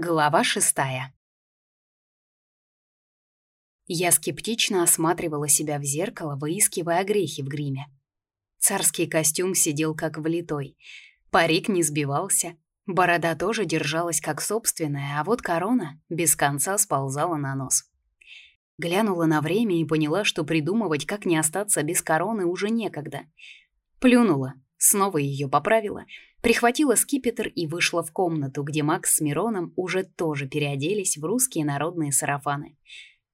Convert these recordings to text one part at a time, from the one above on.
Глава шестая. Я скептично осматривала себя в зеркало, выискивая грехи в гриме. Царский костюм сидел как влитой. Парик не сбивался, борода тоже держалась как собственная, а вот корона без конца сползала на нос. Глянула на время и поняла, что придумывать, как не остаться без короны, уже некогда. Плюнула, снова ее поправила — прихватила скипетр и вышла в комнату, где Макс с Мироном уже тоже переоделись в русские народные сарафаны.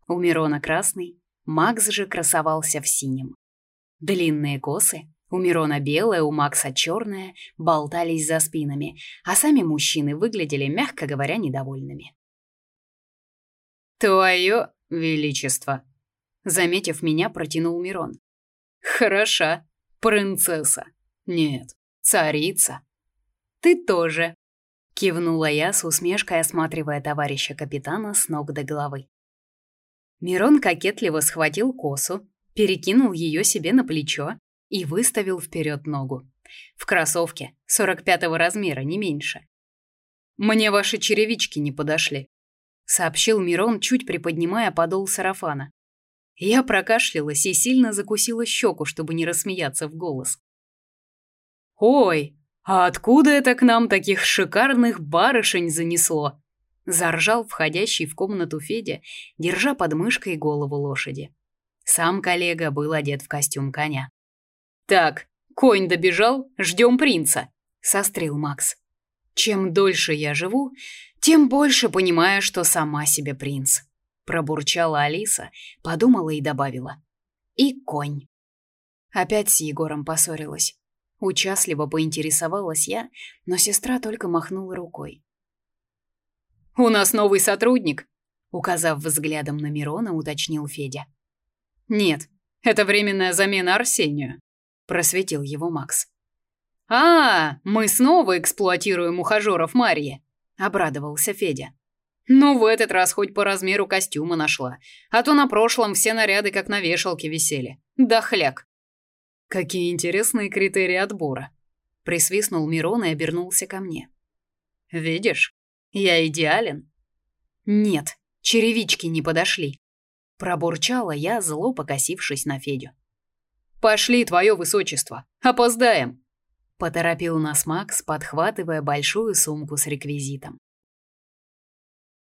У Мирона красный, Макс же красовался в синем. Длинные косы, у Мирона белая, у Макса черная, болтались за спинами, а сами мужчины выглядели, мягко говоря, недовольными. «Твое величество!» Заметив меня, протянул Мирон. «Хороша, принцесса. Нет, царица. Ты тоже, кивнула я с усмешкой, осматривая товарища капитана с ног до головы. Мирон кокетливо схватил косу, перекинул ее себе на плечо и выставил вперед ногу. В кроссовке 45-го размера, не меньше. Мне ваши черевички не подошли, сообщил Мирон, чуть приподнимая подол сарафана. Я прокашлялась и сильно закусила щеку, чтобы не рассмеяться в голос. Ой, «А откуда это к нам таких шикарных барышень занесло?» Заржал входящий в комнату Федя, держа под мышкой голову лошади. Сам коллега был одет в костюм коня. «Так, конь добежал, ждем принца», — сострил Макс. «Чем дольше я живу, тем больше понимаю, что сама себе принц», — пробурчала Алиса, подумала и добавила. «И конь». Опять с Егором поссорилась. Участливо поинтересовалась я, но сестра только махнула рукой. «У нас новый сотрудник», — указав взглядом на Мирона, уточнил Федя. «Нет, это временная замена Арсению», — просветил его Макс. «А, мы снова эксплуатируем ухажеров Марьи», — обрадовался Федя. «Ну, в этот раз хоть по размеру костюма нашла, а то на прошлом все наряды как на вешалке висели. Да хляк». Какие интересные критерии отбора. Присвистнул Мирон и обернулся ко мне. Видишь, я идеален. Нет, черевички не подошли. Пробурчала я, зло покосившись на Федю. Пошли, твое высочество, опоздаем. Поторопил нас Макс, подхватывая большую сумку с реквизитом.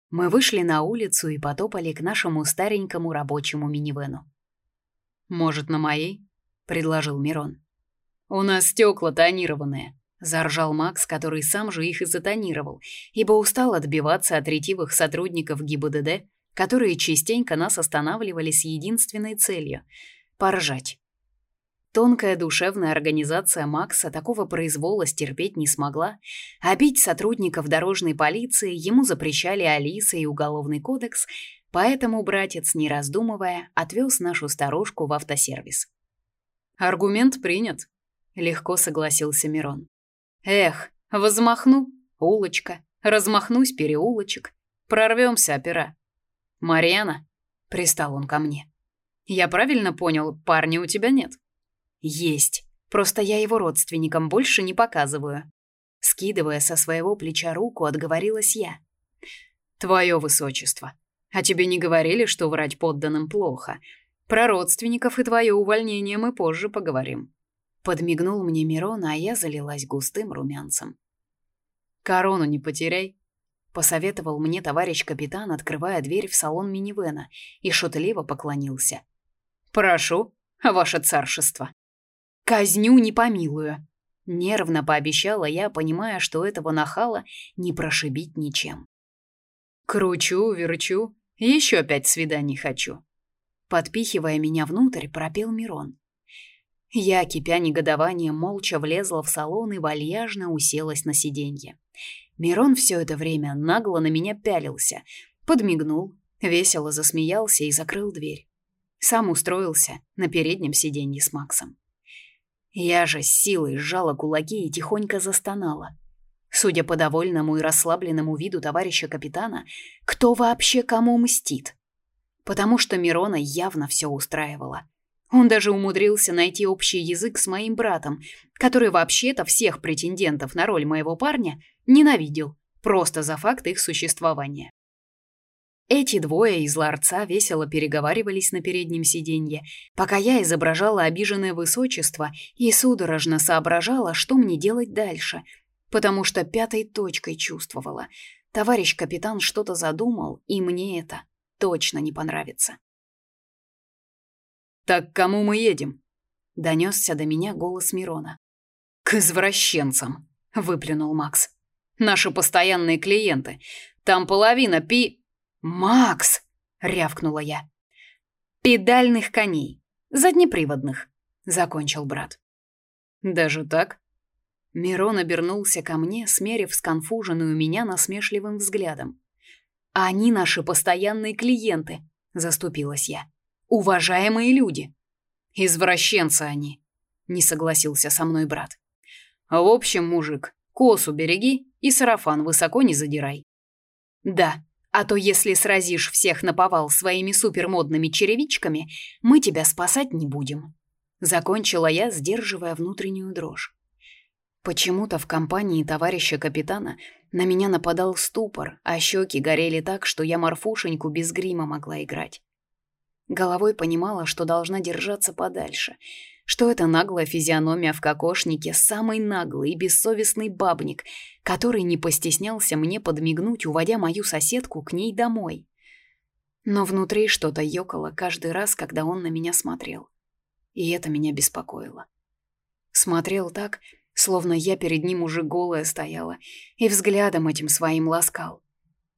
Мы вышли на улицу и потопали к нашему старенькому рабочему минивену. Может, на моей? Предложил Мирон. У нас стекла тонированные, заржал Макс, который сам же их и затонировал, ибо устал отбиваться от ретивых сотрудников ГИБДД, которые частенько нас останавливали с единственной целью поржать. Тонкая душевная организация Макса такого произвола стерпеть не смогла, а бить сотрудников дорожной полиции ему запрещали Алиса и Уголовный кодекс, поэтому братец, не раздумывая, отвез нашу старушку в автосервис. Аргумент принят, легко согласился Мирон. Эх, возмахну улочка, размахнусь переулочек, прорвемся опера. Марьяна, пристал он ко мне. Я правильно понял, парня у тебя нет? Есть. Просто я его родственникам больше не показываю. Скидывая со своего плеча руку, отговорилась я. Твое высочество, а тебе не говорили, что врать подданным плохо? Про родственников и твое увольнение мы позже поговорим. Подмигнул мне Мирон, а я залилась густым румянцем. Корону не потеряй, посоветовал мне товарищ капитан, открывая дверь в салон минивэна, и шутливо поклонился. Прошу, ваше царшество. Казню не помилую, нервно пообещала я, понимая, что этого нахала не прошибить ничем. Кручу, верчу, еще пять свиданий хочу. Подпихивая меня внутрь, пропел Мирон. Я, кипя негодованием, молча влезла в салон и вальяжно уселась на сиденье. Мирон все это время нагло на меня пялился, подмигнул, весело засмеялся и закрыл дверь. Сам устроился на переднем сиденье с Максом. Я же с силой сжала кулаки и тихонько застонала. Судя по довольному и расслабленному виду товарища капитана, кто вообще кому мстит? Потому что Мирона явно все устраивало. Он даже умудрился найти общий язык с моим братом, который вообще-то всех претендентов на роль моего парня ненавидел просто за факт их существования. Эти двое из ларца весело переговаривались на переднем сиденье, пока я изображала обиженное высочество и судорожно соображала, что мне делать дальше, потому что пятой точкой чувствовала. Товарищ капитан что-то задумал, и мне это точно не понравится. «Так к кому мы едем?» — донесся до меня голос Мирона. «К извращенцам», — выплюнул Макс. «Наши постоянные клиенты. Там половина пи...» «Макс!» — рявкнула я. «Педальных коней. Заднеприводных», — закончил брат. «Даже так?» Мирон обернулся ко мне, смерив сконфуженную меня насмешливым взглядом. «Они наши постоянные клиенты», — заступилась я. «Уважаемые люди». «Извращенцы они», — не согласился со мной брат. «В общем, мужик, косу береги и сарафан высоко не задирай». «Да», а то если сразишь всех наповал своими супермодными черевичками, мы тебя спасать не будем. Закончила я, сдерживая внутреннюю дрожь. Почему-то в компании товарища капитана на меня нападал ступор, а щеки горели так, что я морфушеньку без грима могла играть. Головой понимала, что должна держаться подальше — что это наглая физиономия в кокошнике, самый наглый и бессовестный бабник, который не постеснялся мне подмигнуть, уводя мою соседку к ней домой. Но внутри что-то ёкало каждый раз, когда он на меня смотрел. И это меня беспокоило. Смотрел так, словно я перед ним уже голая стояла, и взглядом этим своим ласкал.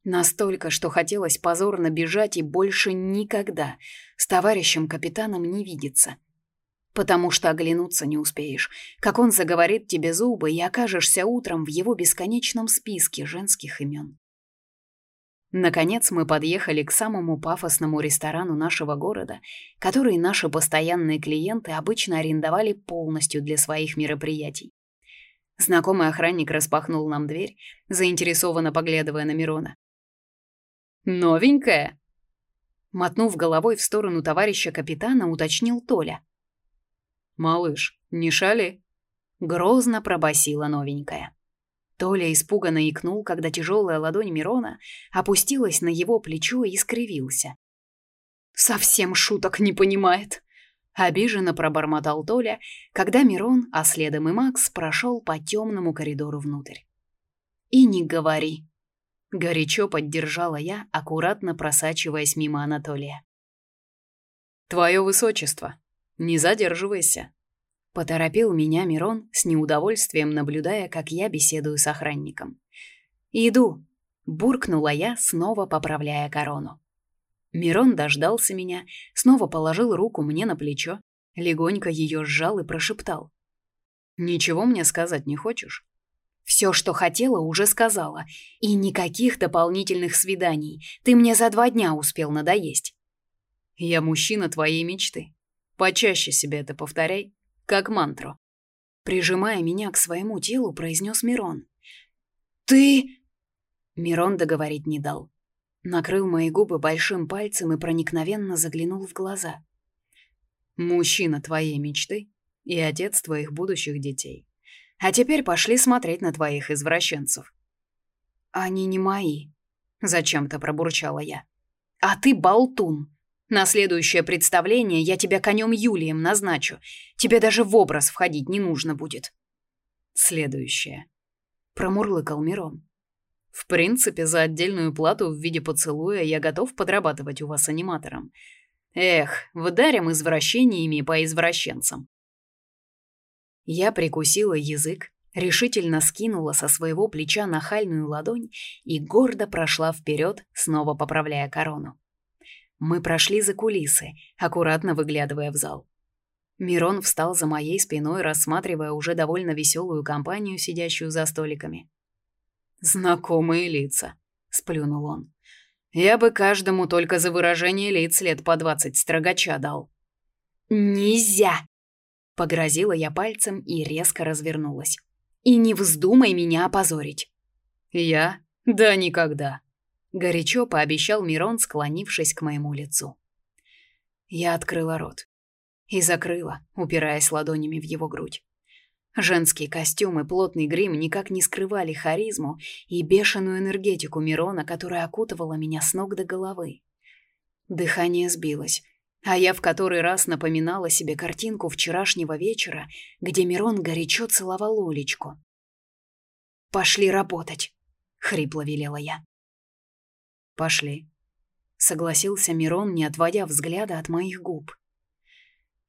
Настолько, что хотелось позорно бежать и больше никогда с товарищем капитаном не видеться — потому что оглянуться не успеешь, как он заговорит тебе зубы и окажешься утром в его бесконечном списке женских имен. Наконец мы подъехали к самому пафосному ресторану нашего города, который наши постоянные клиенты обычно арендовали полностью для своих мероприятий. Знакомый охранник распахнул нам дверь, заинтересованно поглядывая на Мирона. «Новенькая?» Мотнув головой в сторону товарища капитана, уточнил Толя. «Малыш, не шали!» Грозно пробасила новенькая. Толя испуганно икнул, когда тяжелая ладонь Мирона опустилась на его плечо и скривился. «Совсем шуток не понимает!» Обиженно пробормотал Толя, когда Мирон, а следом и Макс, прошел по темному коридору внутрь. «И не говори!» Горячо поддержала я, аккуратно просачиваясь мимо Анатолия. «Твое высочество!» Не задерживайся. Поторопил меня Мирон с неудовольствием, наблюдая, как я беседую с охранником. «Иду», — буркнула я, снова поправляя корону. Мирон дождался меня, снова положил руку мне на плечо, легонько ее сжал и прошептал. «Ничего мне сказать не хочешь?» «Все, что хотела, уже сказала. И никаких дополнительных свиданий. Ты мне за два дня успел надоесть». «Я мужчина твоей мечты. Почаще себе это повторяй, как мантру. Прижимая меня к своему телу, произнес Мирон. «Ты...» Мирон договорить не дал. Накрыл мои губы большим пальцем и проникновенно заглянул в глаза. «Мужчина твоей мечты и отец твоих будущих детей. А теперь пошли смотреть на твоих извращенцев». «Они не мои», — зачем-то пробурчала я. «А ты болтун. На следующее представление я тебя конем Юлием назначу. Тебе даже в образ входить не нужно будет. Следующее. Промурлыкал Мирон. В принципе, за отдельную плату в виде поцелуя я готов подрабатывать у вас аниматором. Эх, вдарим извращениями по извращенцам. Я прикусила язык, решительно скинула со своего плеча нахальную ладонь и гордо прошла вперед, снова поправляя корону. Мы прошли за кулисы, аккуратно выглядывая в зал. Мирон встал за моей спиной, рассматривая уже довольно веселую компанию, сидящую за столиками. «Знакомые лица», — сплюнул он. «Я бы каждому только за выражение лиц лет по двадцать строгача дал». «Нельзя!» — погрозила я пальцем и резко развернулась. «И не вздумай меня опозорить!» «Я? Да никогда!» горячо пообещал Мирон, склонившись к моему лицу. Я открыла рот и закрыла, упираясь ладонями в его грудь. Женский костюм и плотный грим никак не скрывали харизму и бешеную энергетику Мирона, которая окутывала меня с ног до головы. Дыхание сбилось, а я в который раз напоминала себе картинку вчерашнего вечера, где Мирон горячо целовал Олечку. «Пошли работать», — хрипло велела я. «Пошли», — согласился Мирон, не отводя взгляда от моих губ.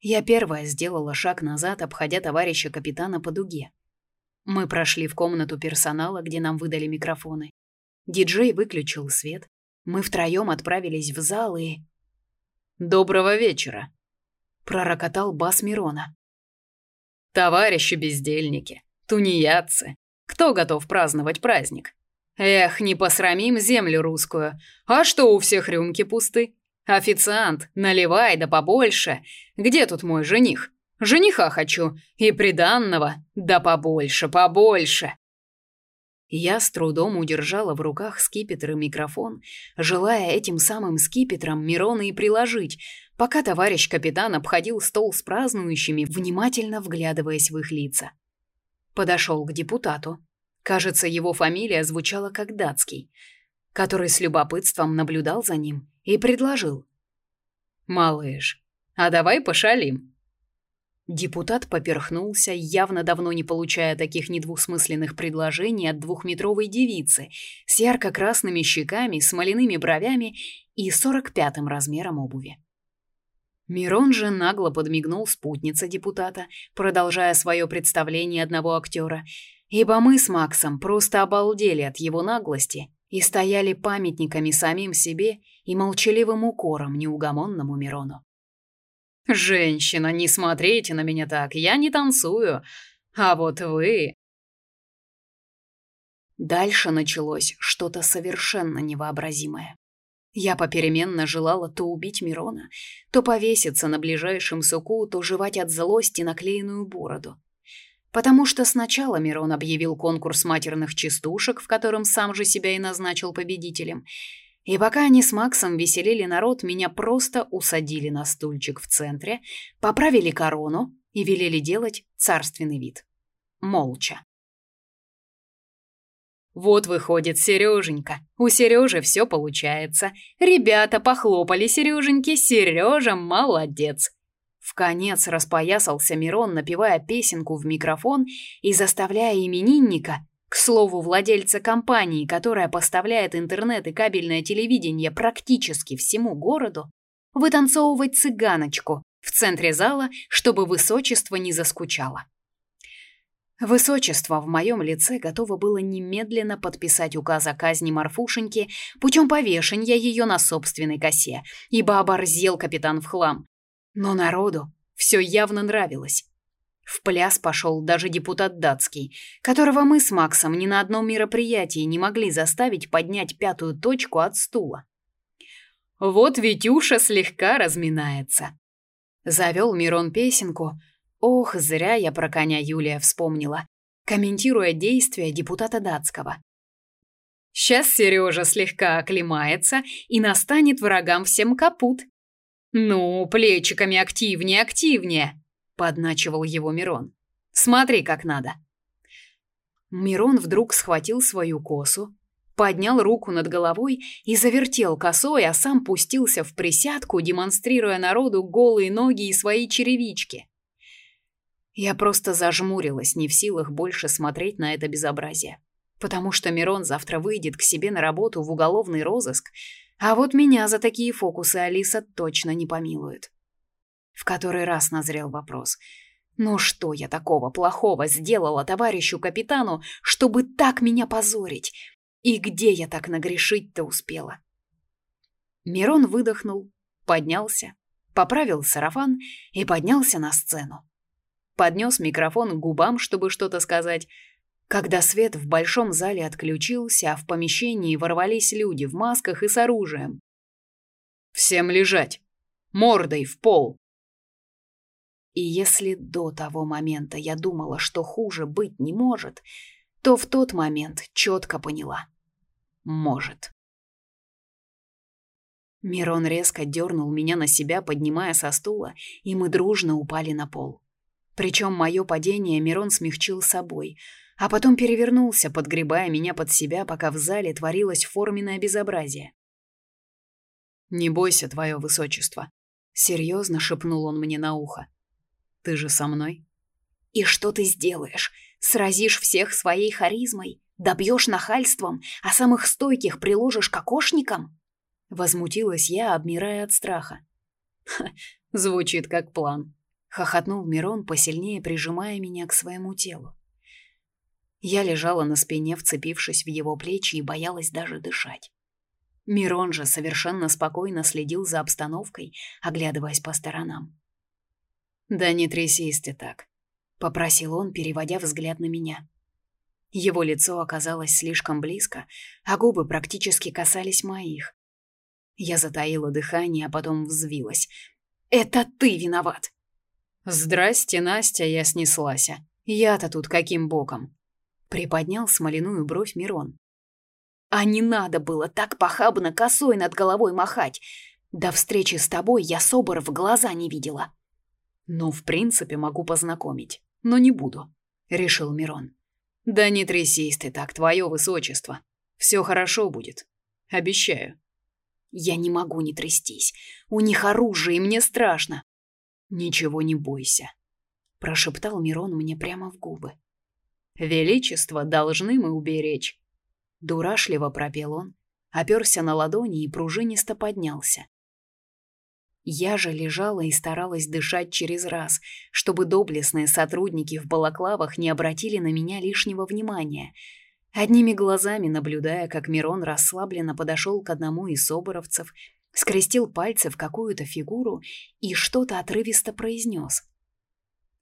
Я первая сделала шаг назад, обходя товарища капитана по дуге. Мы прошли в комнату персонала, где нам выдали микрофоны. Диджей выключил свет. Мы втроем отправились в зал и... «Доброго вечера!» — пророкотал бас Мирона. «Товарищи бездельники, тунеядцы, кто готов праздновать праздник? Эх, не посрамим землю русскую. А что у всех рюмки пусты? «Официант, наливай да побольше. Где тут мой жених? Жениха хочу. И приданного. Да побольше, побольше». Я с трудом удержала в руках скипетр и микрофон, желая этим самым скипетром Мирона и приложить, пока товарищ капитан обходил стол с празднующими, внимательно вглядываясь в их лица. Подошел к депутату. Кажется, его фамилия звучала как датский, который с любопытством наблюдал за ним и предложил. «Малыш, а давай пошалим». Депутат поперхнулся, явно давно не получая таких недвусмысленных предложений от двухметровой девицы с ярко-красными щеками, смоляными бровями и сорок пятым размером обуви. Мирон же нагло подмигнул спутнице депутата, продолжая свое представление одного актера, ибо мы с Максом просто обалдели от его наглости и стояли памятниками самим себе и молчаливым укором неугомонному Мирону. «Женщина, не смотрите на меня так, я не танцую, а вот вы...» Дальше началось что-то совершенно невообразимое. Я попеременно желала то убить Мирона, то повеситься на ближайшем суку, то жевать от злости наклеенную бороду. Потому что сначала Мирон объявил конкурс матерных частушек, в котором сам же себя и назначил победителем. И пока они с Максом веселили народ, меня просто усадили на стульчик в центре, поправили корону и велели делать царственный вид. Молча. Вот выходит Сереженька. У Сережи все получается. Ребята похлопали Сереженьке. Сережа молодец. В конец распоясался Мирон, напевая песенку в микрофон и заставляя именинника, к слову, владельца компании, которая поставляет интернет и кабельное телевидение практически всему городу, вытанцовывать цыганочку в центре зала, чтобы высочество не заскучало. Высочество в моем лице готово было немедленно подписать указ о казни Марфушеньки путем повешения ее на собственной косе, ибо оборзел капитан в хлам, но народу все явно нравилось. В пляс пошел даже депутат датский, которого мы с Максом ни на одном мероприятии не могли заставить поднять пятую точку от стула. «Вот Витюша слегка разминается», — завел Мирон песенку. Ох, зря я про коня Юлия вспомнила, комментируя действия депутата датского. «Сейчас Сережа слегка оклемается и настанет врагам всем капут. «Ну, плечиками активнее, активнее!» — подначивал его Мирон. «Смотри, как надо!» Мирон вдруг схватил свою косу, поднял руку над головой и завертел косой, а сам пустился в присядку, демонстрируя народу голые ноги и свои черевички. Я просто зажмурилась, не в силах больше смотреть на это безобразие, потому что Мирон завтра выйдет к себе на работу в уголовный розыск, а вот меня за такие фокусы Алиса точно не помилует. В который раз назрел вопрос. Ну что я такого плохого сделала товарищу капитану, чтобы так меня позорить? И где я так нагрешить-то успела? Мирон выдохнул, поднялся, поправил сарафан и поднялся на сцену. Поднес микрофон к губам, чтобы что-то сказать, когда свет в большом зале отключился, а в помещении ворвались люди в масках и с оружием. «Всем лежать! Мордой в пол!» И если до того момента я думала, что хуже быть не может, то в тот момент четко поняла. Может. Мирон резко дернул меня на себя, поднимая со стула, и мы дружно упали на пол. Причем мое падение Мирон смягчил собой, а потом перевернулся, подгребая меня под себя, пока в зале творилось форменное безобразие. «Не бойся, твое высочество», — серьезно шепнул он мне на ухо. «Ты же со мной?» «И что ты сделаешь? Сразишь всех своей харизмой? Добьешь нахальством, а самых стойких приложишь к окошникам?» Возмутилась я, обмирая от страха. звучит как план», — хохотнул Мирон, посильнее прижимая меня к своему телу. Я лежала на спине, вцепившись в его плечи и боялась даже дышать. Мирон же совершенно спокойно следил за обстановкой, оглядываясь по сторонам. «Да не трясись ты так», — попросил он, переводя взгляд на меня. Его лицо оказалось слишком близко, а губы практически касались моих. Я затаила дыхание, а потом взвилась. «Это ты виноват!» «Здрасте, Настя, я снеслась. Я-то тут каким боком?» Приподнял смоляную бровь Мирон. «А не надо было так похабно косой над головой махать. До встречи с тобой я Собор в глаза не видела». «Ну, в принципе, могу познакомить, но не буду», — решил Мирон. «Да не трясись ты так, твое высочество. Все хорошо будет. Обещаю». Я не могу не трястись. У них оружие, и мне страшно. Ничего не бойся, прошептал Мирон мне прямо в губы. Величество должны мы уберечь. Дурашливо пропел он, оперся на ладони и пружинисто поднялся. Я же лежала и старалась дышать через раз, чтобы доблестные сотрудники в балаклавах не обратили на меня лишнего внимания — Одними глазами наблюдая, как Мирон расслабленно подошел к одному из соборовцев, скрестил пальцы в какую-то фигуру и что-то отрывисто произнес.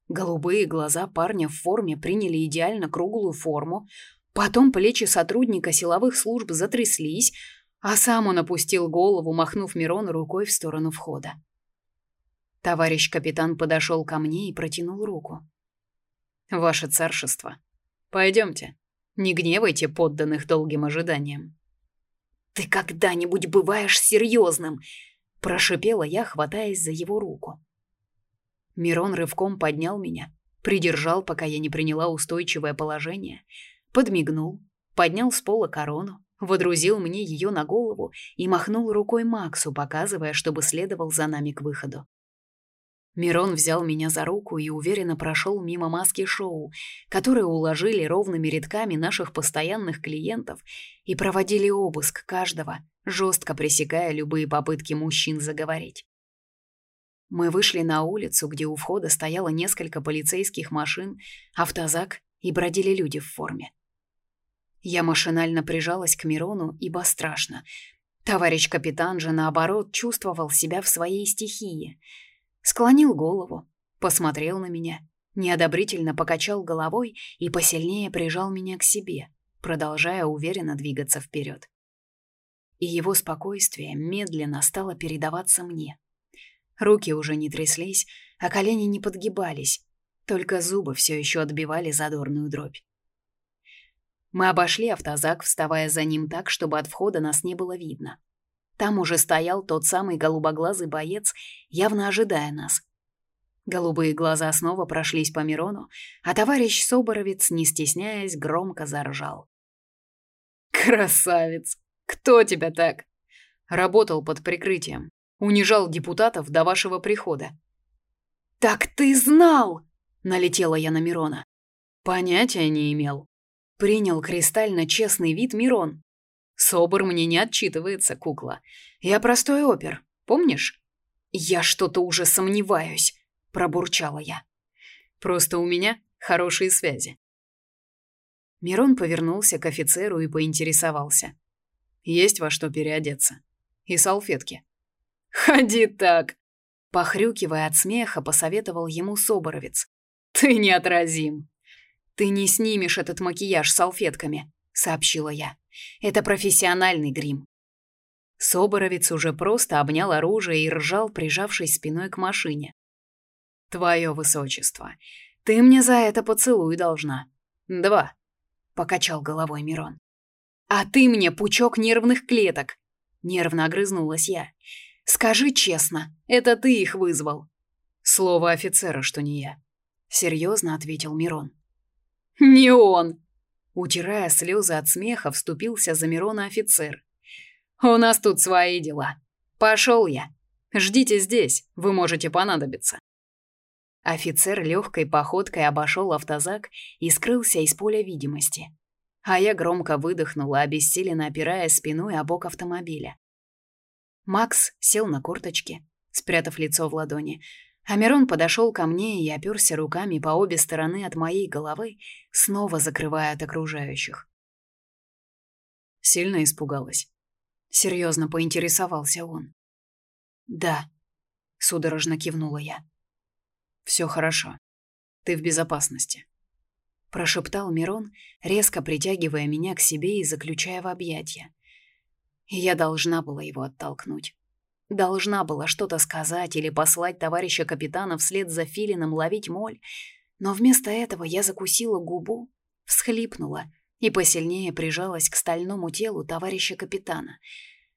Голубые глаза парня в форме приняли идеально круглую форму, потом плечи сотрудника силовых служб затряслись, а сам он опустил голову, махнув Мирону рукой в сторону входа. Товарищ капитан подошел ко мне и протянул руку. «Ваше царшество, пойдемте». Не гневайте подданных долгим ожиданием. «Ты когда-нибудь бываешь серьезным?» – прошипела я, хватаясь за его руку. Мирон рывком поднял меня, придержал, пока я не приняла устойчивое положение, подмигнул, поднял с пола корону, водрузил мне ее на голову и махнул рукой Максу, показывая, чтобы следовал за нами к выходу. Мирон взял меня за руку и уверенно прошел мимо маски шоу, которые уложили ровными рядками наших постоянных клиентов и проводили обыск каждого, жестко пресекая любые попытки мужчин заговорить. Мы вышли на улицу, где у входа стояло несколько полицейских машин, автозак и бродили люди в форме. Я машинально прижалась к Мирону, ибо страшно. Товарищ капитан же, наоборот, чувствовал себя в своей стихии — Склонил голову, посмотрел на меня, неодобрительно покачал головой и посильнее прижал меня к себе, продолжая уверенно двигаться вперед. И его спокойствие медленно стало передаваться мне. Руки уже не тряслись, а колени не подгибались, только зубы все еще отбивали задорную дробь. Мы обошли автозак, вставая за ним так, чтобы от входа нас не было видно. Там уже стоял тот самый голубоглазый боец, явно ожидая нас. Голубые глаза снова прошлись по Мирону, а товарищ Соборовец, не стесняясь, громко заржал. «Красавец! Кто тебя так?» Работал под прикрытием. Унижал депутатов до вашего прихода. «Так ты знал!» — налетела я на Мирона. Понятия не имел. Принял кристально честный вид Мирон. Собор мне не отчитывается, кукла. Я простой опер, помнишь? Я что-то уже сомневаюсь, пробурчала я. Просто у меня хорошие связи. Мирон повернулся к офицеру и поинтересовался. Есть во что переодеться. И салфетки. Ходи так, похрюкивая от смеха, посоветовал ему Соборовец. Ты неотразим. Ты не снимешь этот макияж салфетками, сообщила я. Это профессиональный грим. Соборовец уже просто обнял оружие и ржал, прижавшись спиной к машине. «Твое высочество, ты мне за это поцелуй должна. Два», — покачал головой Мирон. «А ты мне пучок нервных клеток», — нервно огрызнулась я. «Скажи честно, это ты их вызвал?» Слово офицера, что не я. серьезно ответил Мирон. Не он. Утирая слезы от смеха, вступился за Мирона офицер. У нас тут свои дела. Пошел я. Ждите здесь, вы можете понадобиться. Офицер легкой походкой обошел автозак и скрылся из поля видимости. А я громко выдохнула, обессиленно опирая спиной о бок автомобиля. Макс сел на корточки, спрятав лицо в ладони, а Мирон подошел ко мне и оперся руками по обе стороны от моей головы, снова закрывая от окружающих. Сильно испугалась. Серьезно поинтересовался он. «Да», — судорожно кивнула я. «Все хорошо. Ты в безопасности», — прошептал Мирон, резко притягивая меня к себе и заключая в объятия. Я должна была его оттолкнуть. Должна была что-то сказать или послать товарища капитана вслед за Филином ловить моль, но вместо этого я закусила губу, всхлипнула и посильнее прижалась к стальному телу товарища капитана,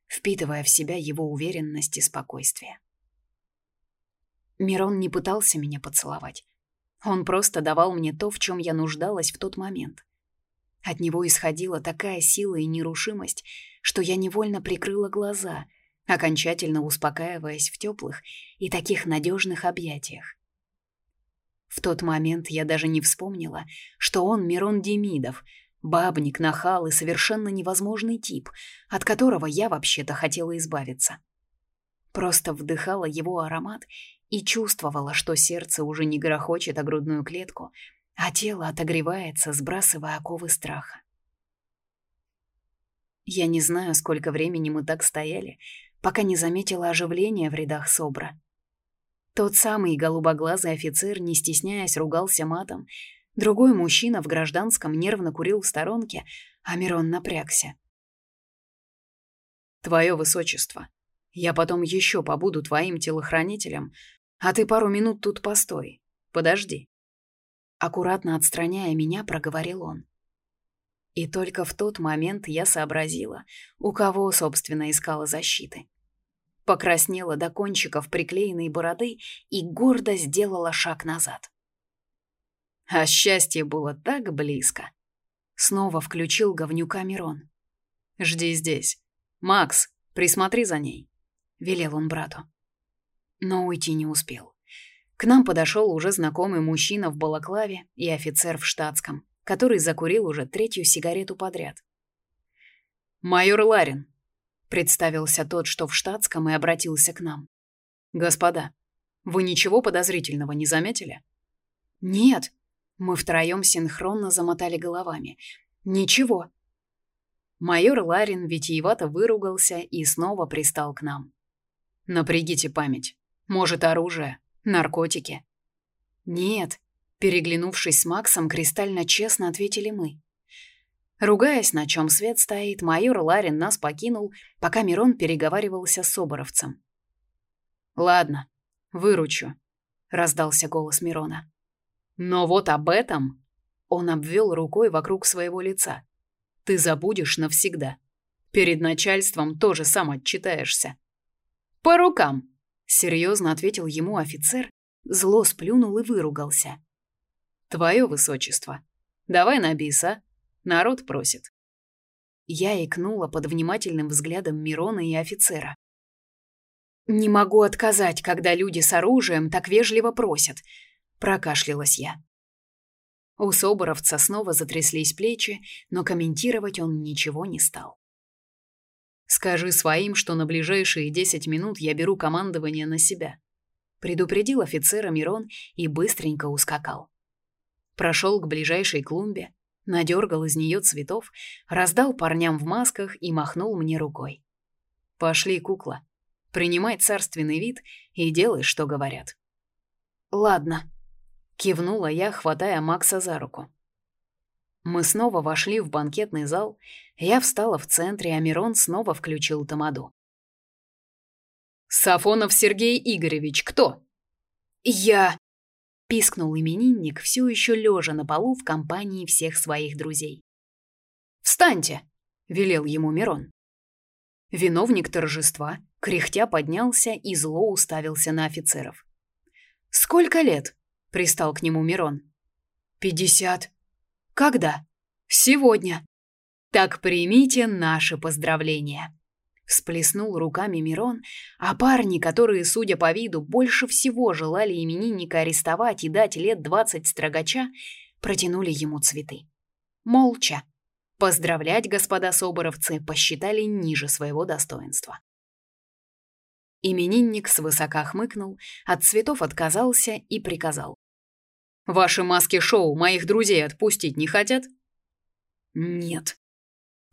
впитывая в себя его уверенность и спокойствие. Мирон не пытался меня поцеловать. Он просто давал мне то, в чем я нуждалась в тот момент. От него исходила такая сила и нерушимость, что я невольно прикрыла глаза, окончательно успокаиваясь в теплых и таких надежных объятиях. В тот момент я даже не вспомнила, что он Мирон Демидов, бабник, нахал и совершенно невозможный тип, от которого я вообще-то хотела избавиться. Просто вдыхала его аромат и чувствовала, что сердце уже не грохочет о грудную клетку, а тело отогревается, сбрасывая оковы страха. Я не знаю, сколько времени мы так стояли, пока не заметила оживления в рядах СОБРа. Тот самый голубоглазый офицер, не стесняясь, ругался матом. Другой мужчина в гражданском нервно курил в сторонке, а Мирон напрягся. «Твое высочество, я потом еще побуду твоим телохранителем, а ты пару минут тут постой. Подожди». Аккуратно отстраняя меня, проговорил он. И только в тот момент я сообразила, у кого, собственно, искала защиты. Покраснела до кончиков приклеенной бороды и гордо сделала шаг назад. А счастье было так близко. Снова включил говнюка Мирон. «Жди здесь. Макс, присмотри за ней», — велел он брату. Но уйти не успел. К нам подошел уже знакомый мужчина в балаклаве и офицер в штатском, который закурил уже третью сигарету подряд. «Майор Ларин», — представился тот, что в штатском, и обратился к нам. «Господа, вы ничего подозрительного не заметили?» «Нет», — мы втроем синхронно замотали головами. «Ничего». Майор Ларин витиевато выругался и снова пристал к нам. «Напрягите память. Может, оружие?» Наркотики? Нет, переглянувшись с Максом, кристально честно ответили мы. Ругаясь, на чем свет стоит, майор Ларин нас покинул, пока Мирон переговаривался с Соборовцем. «Ладно, выручу», — раздался голос Мирона. «Но вот об этом...» — он обвел рукой вокруг своего лица. «Ты забудешь навсегда. Перед начальством тоже сам отчитаешься». «По рукам!» Серьезно ответил ему офицер, зло сплюнул и выругался. Твое высочество, давай на биса, народ просит. Я икнула под внимательным взглядом Мирона и офицера. «Не могу отказать, когда люди с оружием так вежливо просят», — прокашлялась я. У Соборовца снова затряслись плечи, но комментировать он ничего не стал. Скажи своим, что на ближайшие десять минут я беру командование на себя. Предупредил офицера Мирон и быстренько ускакал. Прошел к ближайшей клумбе, надергал из нее цветов, раздал парням в масках и махнул мне рукой. «Пошли, кукла. Принимай царственный вид и делай, что говорят». «Ладно», — кивнула я, хватая Макса за руку. Мы снова вошли в банкетный зал, я встала в центре, а Мирон снова включил тамаду. «Сафонов Сергей Игоревич, кто?» «Я...» — пискнул именинник, все еще лежа на полу в компании всех своих друзей. «Встаньте!» — велел ему Мирон. Виновник торжества, кряхтя поднялся и зло уставился на офицеров. «Сколько лет?» — пристал к нему Мирон. «Пятьдесят. Когда?» «Сегодня». «Так примите наши поздравления». Всплеснул руками Мирон, а парни, которые, судя по виду, больше всего желали именинника арестовать и дать лет двадцать строгача, протянули ему цветы. Молча. Поздравлять господа соборовцы посчитали ниже своего достоинства. Именинник свысока хмыкнул, от цветов отказался и приказал. «Ваши маски-шоу моих друзей отпустить не хотят?» «Нет», —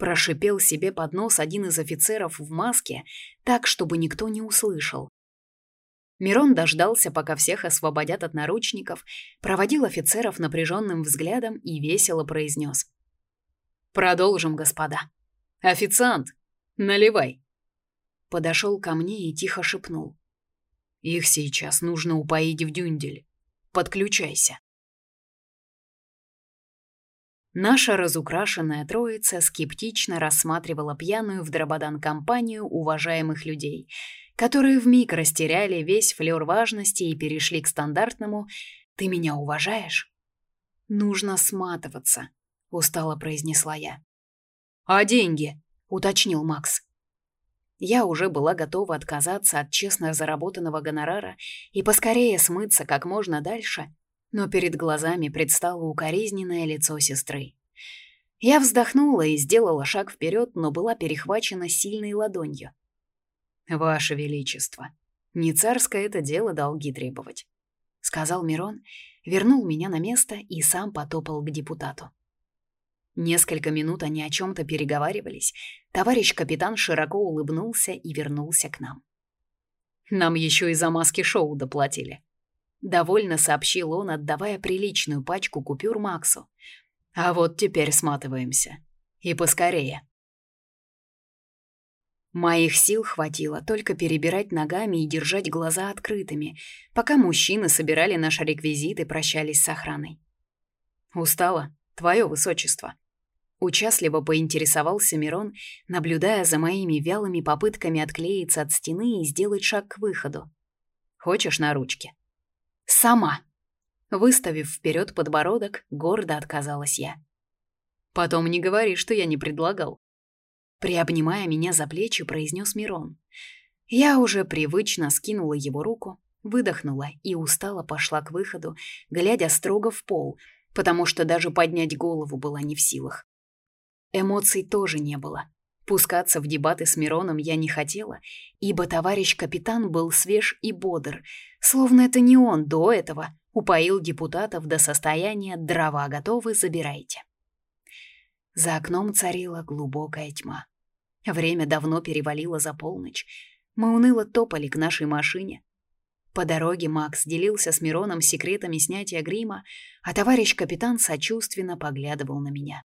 прошипел себе под нос один из офицеров в маске, так, чтобы никто не услышал. Мирон дождался, пока всех освободят от наручников, проводил офицеров напряженным взглядом и весело произнес. «Продолжим, господа. Официант, наливай!» Подошел ко мне и тихо шепнул. «Их сейчас нужно упоить в дюндель. Подключайся». Наша разукрашенная троица скептично рассматривала пьяную в дрободан компанию уважаемых людей, которые вмиг растеряли весь флёр важности и перешли к стандартному «ты меня уважаешь?» «Нужно сматываться», — устало произнесла я. «А деньги?» — уточнил Макс. Я уже была готова отказаться от честно заработанного гонорара и поскорее смыться как можно дальше, но перед глазами предстало укоризненное лицо сестры. Я вздохнула и сделала шаг вперед, но была перехвачена сильной ладонью. «Ваше Величество, не царское это дело долги требовать», — сказал Мирон, вернул меня на место и сам потопал к депутату. Несколько минут они о чем-то переговаривались. Товарищ капитан широко улыбнулся и вернулся к нам. «Нам еще и за маски шоу доплатили», Довольно сообщил он, отдавая приличную пачку купюр Максу. А вот теперь сматываемся. И поскорее. Моих сил хватило только перебирать ногами и держать глаза открытыми, пока мужчины собирали наш реквизит и прощались с охраной. «Устала, твое высочество», — участливо поинтересовался Мирон, наблюдая за моими вялыми попытками отклеиться от стены и сделать шаг к выходу. «Хочешь на ручке?» Сама. Выставив вперед подбородок, гордо отказалась я. Потом не говори, что я не предлагал. Приобнимая меня за плечи, произнес Мирон. Я уже привычно скинула его руку, выдохнула и устало пошла к выходу, глядя строго в пол, потому что даже поднять голову была не в силах. Эмоций тоже не было. Пускаться в дебаты с Мироном я не хотела, ибо товарищ капитан был свеж и бодр, словно это не он до этого упоил депутатов до состояния «дрова готовы, забирайте». За окном царила глубокая тьма. Время давно перевалило за полночь. Мы уныло топали к нашей машине. По дороге Макс делился с Мироном секретами снятия грима, а товарищ капитан сочувственно поглядывал на меня.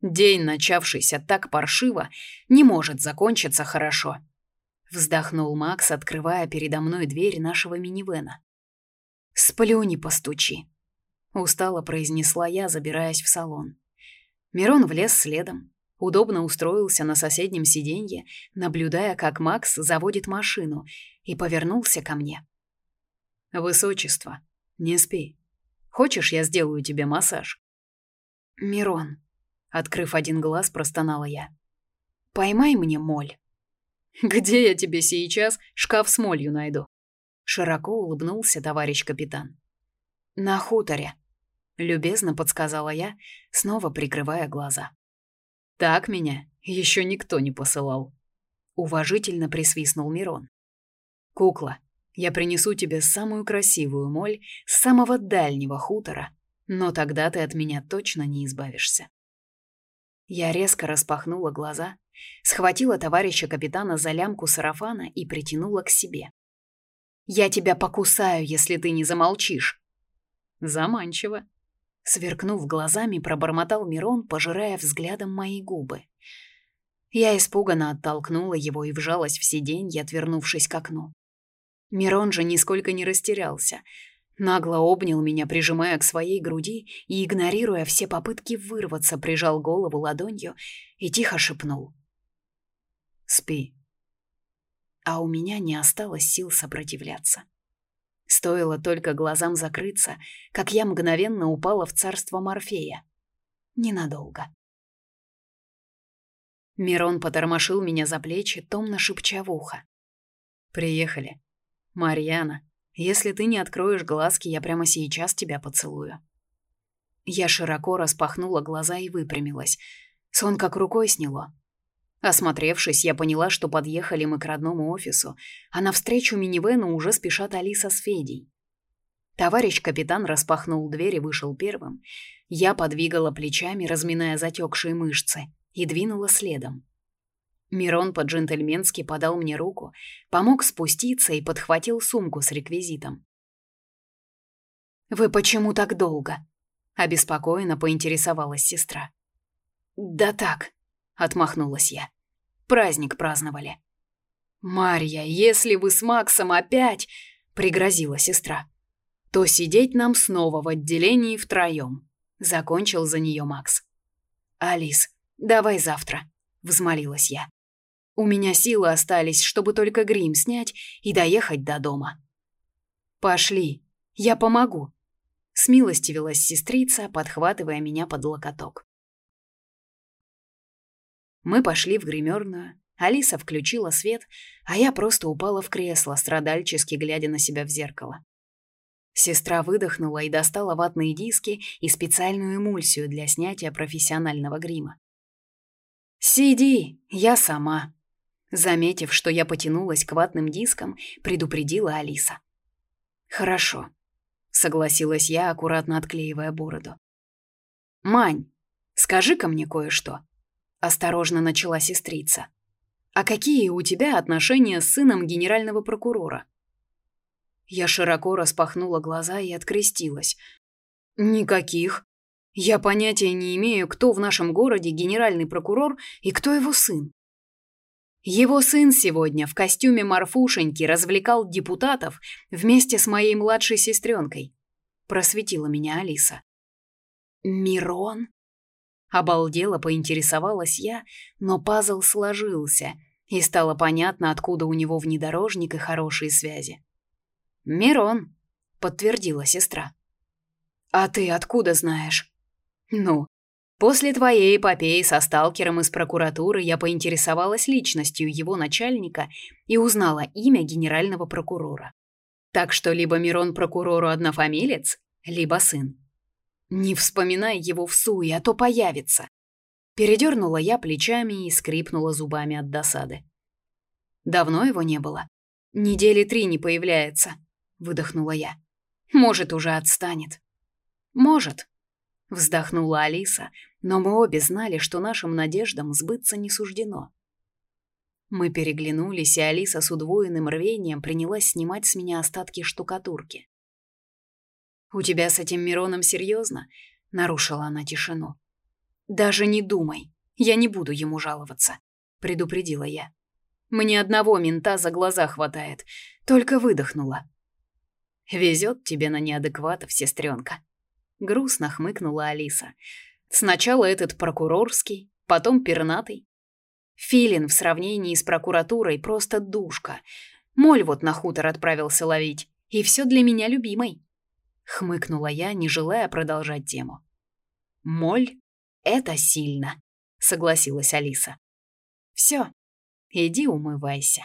День, начавшийся так паршиво, не может закончиться хорошо. Вздохнул Макс, открывая передо мной дверь нашего минивэна. «Сплю, не постучи», — устало произнесла я, забираясь в салон. Мирон влез следом, удобно устроился на соседнем сиденье, наблюдая, как Макс заводит машину, и повернулся ко мне. «Высочество, не спи. Хочешь, я сделаю тебе массаж?» «Мирон», Открыв один глаз, простонала я. «Поймай мне моль». «Где я тебе сейчас шкаф с молью найду?» Широко улыбнулся товарищ капитан. «На хуторе», — любезно подсказала я, снова прикрывая глаза. «Так меня еще никто не посылал», — уважительно присвистнул Мирон. «Кукла, я принесу тебе самую красивую моль с самого дальнего хутора, но тогда ты от меня точно не избавишься». Я резко распахнула глаза, схватила товарища капитана за лямку сарафана и притянула к себе. «Я тебя покусаю, если ты не замолчишь!» Заманчиво. Сверкнув глазами, пробормотал Мирон, пожирая взглядом мои губы. Я испуганно оттолкнула его и вжалась в сиденье, отвернувшись к окну. Мирон же нисколько не растерялся, Нагло обнял меня, прижимая к своей груди и, игнорируя все попытки вырваться, прижал голову ладонью и тихо шепнул. «Спи». А у меня не осталось сил сопротивляться. Стоило только глазам закрыться, как я мгновенно упала в царство Морфея. Ненадолго. Мирон потормошил меня за плечи, томно шепча в ухо. «Приехали. Марьяна, если ты не откроешь глазки, я прямо сейчас тебя поцелую». Я широко распахнула глаза и выпрямилась. Сон как рукой сняло. Осмотревшись, я поняла, что подъехали мы к родному офису, а навстречу минивену уже спешат Алиса с Федей. Товарищ капитан распахнул дверь и вышел первым. Я подвигала плечами, разминая затекшие мышцы, и двинула следом. Мирон по-джентльменски подал мне руку, помог спуститься и подхватил сумку с реквизитом. «Вы почему так долго?» — обеспокоенно поинтересовалась сестра. «Да так», отмахнулась я. Праздник праздновали. Марья, если вы с Максом опять, пригрозила сестра, то сидеть нам снова в отделении втроем. Закончил за нее Макс. Алис, давай завтра, взмолилась я. У меня силы остались, чтобы только грим снять и доехать до дома. Пошли, я помогу. Смилостивилась сестрица, подхватывая меня под локоток. Мы пошли в гримерную. Алиса включила свет, а я просто упала в кресло, страдальчески глядя на себя в зеркало. Сестра выдохнула и достала ватные диски и специальную эмульсию для снятия профессионального грима. «Сиди, я сама», Заметив, что я потянулась к ватным дискам, предупредила Алиса. «Хорошо», — согласилась я, аккуратно отклеивая бороду. «Мань, скажи-ка мне кое-что». Осторожно начала сестрица. «А какие у тебя отношения с сыном генерального прокурора?» Я широко распахнула глаза и открестилась. «Никаких. Я понятия не имею, кто в нашем городе генеральный прокурор и кто его сын. Его сын сегодня в костюме Марфушеньки развлекал депутатов вместе с моей младшей сестренкой. Просветила меня Алиса. Мирон? Обалдела поинтересовалась я, но пазл сложился, и стало понятно, откуда у него внедорожник и хорошие связи. «Мирон», — подтвердила сестра. «А ты откуда знаешь?» «Ну, после твоей эпопеи со сталкером из прокуратуры я поинтересовалась личностью его начальника и узнала имя генерального прокурора. Так что либо Мирон прокурору однофамилец, либо сын. Не вспоминай его в суе, а то появится. Передернула я плечами и скрипнула зубами от досады. Давно его не было. Недели три не появляется, выдохнула я. Может, уже отстанет. Может, вздохнула Алиса, но мы обе знали, что нашим надеждам сбыться не суждено. Мы переглянулись, и Алиса с удвоенным рвением принялась снимать с меня остатки штукатурки. «У тебя с этим Мироном серьезно?» — нарушила она тишину. «Даже не думай, я не буду ему жаловаться», — предупредила я. «Мне одного мента за глаза хватает, только выдохнула». «Везет тебе на неадекватов, сестренка», — грустно хмыкнула Алиса. «Сначала этот прокурорский, потом пернатый. Филин в сравнении с прокуратурой просто душка. Моль вот на хутор отправился ловить, и все для меня любимой» хмыкнула я, не желая продолжать тему. Моль это сильно, согласилась Алиса. Все, иди умывайся.